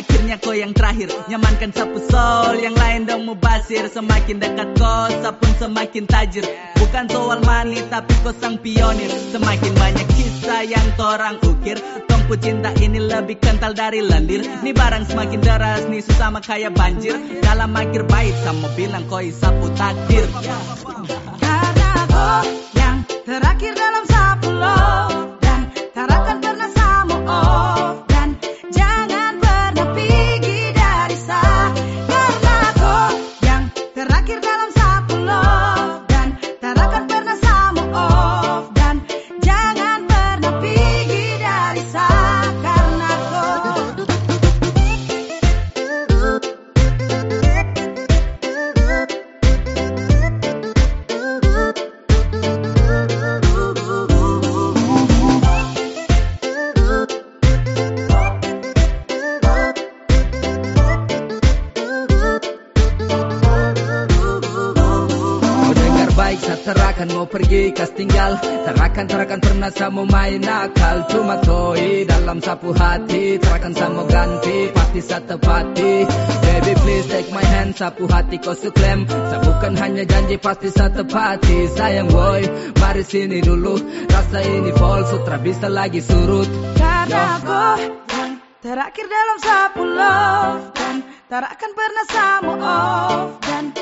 akhirnya kau yang terakhir. Nyamankan sapu sol Yang lain dong mubasir. Semakin dekat kau Sapun semakin tajir. Bukan soal money Tapi kau sang pionir. Semakin banyak kisah yang torang ukir. Tongpu cinta ini lebih kental dari lendir. Nih barang semakin deras Nih susah kayak banjir. Dalam akhir baik Sama bilang kau sapu takdir terakan mau pergi kas tinggal. Terakan terakan pernah sama main nakal Cuma koi dalam sapu hati. Terakan sama ganti pasti saat tepati. Baby please take my hand. Sapu hati kau suklem Saya bukan hanya janji pasti saat tepati. Sayang boy mari sini dulu. Rasa ini false sutra bisa lagi surut. Karena terakhir dalam sapu love. Dan tak akan pernah sama off. Dan